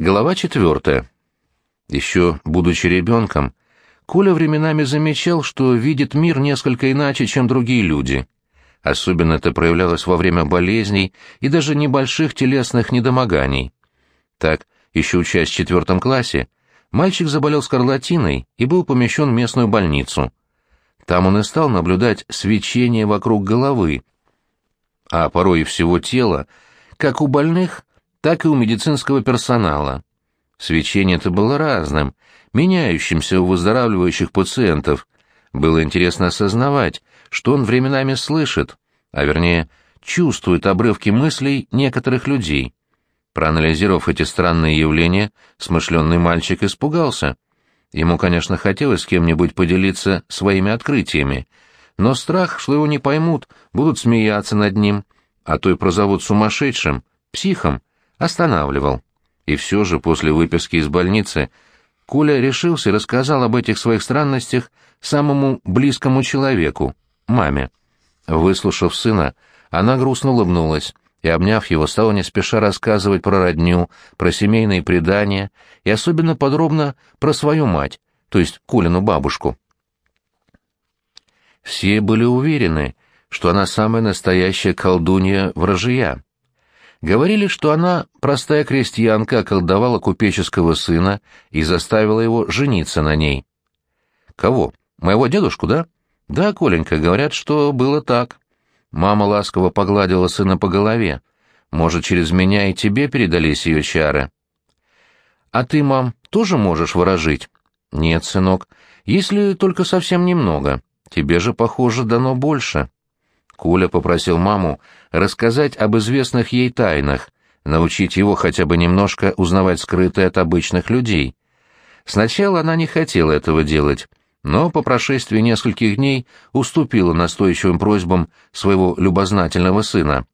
Глава четвертая. Еще будучи ребенком, Коля временами замечал, что видит мир несколько иначе, чем другие люди. Особенно это проявлялось во время болезней и даже небольших телесных недомоганий. Так, еще учась в четвертом классе, мальчик заболел скарлатиной и был помещен в местную больницу. Там он и стал наблюдать свечение вокруг головы, а порой и всего тела, как у больных, так и у медицинского персонала. Свечение это было разным, меняющимся у выздоравливающих пациентов. Было интересно осознавать, что он временами слышит, а вернее, чувствует обрывки мыслей некоторых людей. Проанализировав эти странные явления, смышленный мальчик испугался. Ему, конечно, хотелось с кем-нибудь поделиться своими открытиями, но страх, что его не поймут, будут смеяться над ним, а то и прозовут сумасшедшим, психом, останавливал. И все же после выписки из больницы Коля решился и рассказал об этих своих странностях самому близкому человеку, маме. Выслушав сына, она грустно улыбнулась и, обняв его, стала не спеша рассказывать про родню, про семейные предания и особенно подробно про свою мать, то есть Колину бабушку. Все были уверены, что она самая настоящая колдунья-вражия. Говорили, что она, простая крестьянка, околдовала купеческого сына и заставила его жениться на ней. Кого? Моего дедушку, да? Да, Коленька, говорят, что было так. Мама ласково погладила сына по голове. Может, через меня и тебе передались ее чары? А ты, мам, тоже можешь выражить? Нет, сынок, если только совсем немного. Тебе же, похоже, дано больше. Куля попросил маму рассказать об известных ей тайнах, научить его хотя бы немножко узнавать скрытое от обычных людей. Сначала она не хотела этого делать, но по прошествии нескольких дней уступила настойчивым просьбам своего любознательного сына.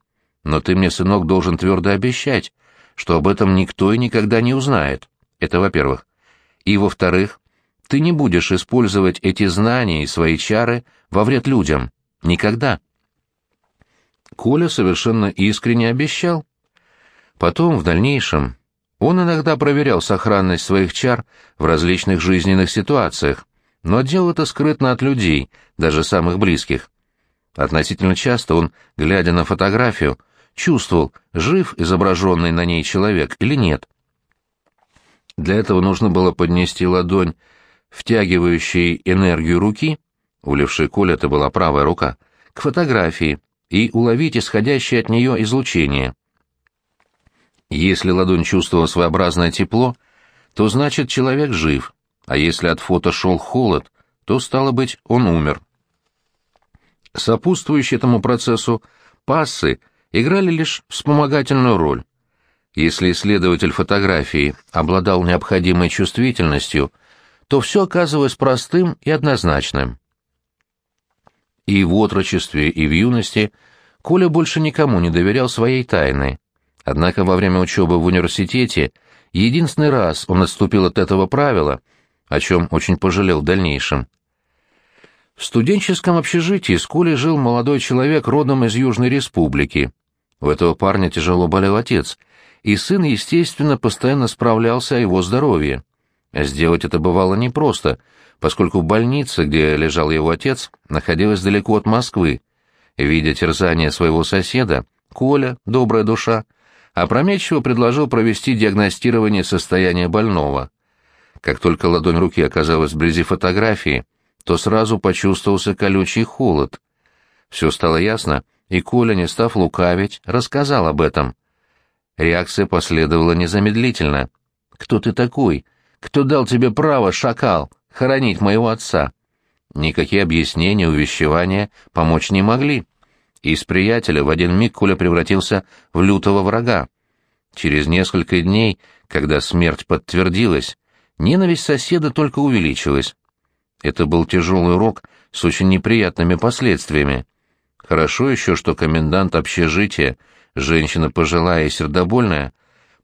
«Но ты мне, сынок, должен твердо обещать, что об этом никто и никогда не узнает. Это во-первых. И во-вторых, ты не будешь использовать эти знания и свои чары во вред людям. Никогда». Коля совершенно искренне обещал. Потом, в дальнейшем, он иногда проверял сохранность своих чар в различных жизненных ситуациях, но делал это скрытно от людей, даже самых близких. Относительно часто он, глядя на фотографию, чувствовал, жив изображенный на ней человек или нет. Для этого нужно было поднести ладонь, втягивающей энергию руки, у левшей Коля это была правая рука, к фотографии, и уловить исходящее от нее излучение. Если ладонь чувствовала своеобразное тепло, то значит человек жив, а если от фото шел холод, то, стало быть, он умер. Сопутствующие этому процессу пассы играли лишь вспомогательную роль. Если исследователь фотографии обладал необходимой чувствительностью, то все оказывалось простым и однозначным. И в отрочестве, и в юности Коля больше никому не доверял своей тайны. Однако во время учебы в университете единственный раз он отступил от этого правила, о чем очень пожалел в дальнейшем. В студенческом общежитии с Колей жил молодой человек родом из Южной Республики. У этого парня тяжело болел отец, и сын, естественно, постоянно справлялся о его здоровье. Сделать это бывало непросто — поскольку больница, где лежал его отец, находилась далеко от Москвы. Видя терзание своего соседа, Коля, добрая душа, опрометчиво предложил провести диагностирование состояния больного. Как только ладонь руки оказалась вблизи фотографии, то сразу почувствовался колючий холод. Все стало ясно, и Коля, не став лукавить, рассказал об этом. Реакция последовала незамедлительно. «Кто ты такой? Кто дал тебе право, шакал? хоронить моего отца. Никакие объяснения, увещевания помочь не могли. Из приятеля в один миг Коля превратился в лютого врага. Через несколько дней, когда смерть подтвердилась, ненависть соседа только увеличилась. Это был тяжелый урок с очень неприятными последствиями. Хорошо еще, что комендант общежития, женщина пожилая и сердобольная,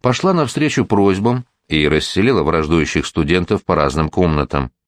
пошла навстречу просьбам и расселила враждующих студентов по разным комнатам.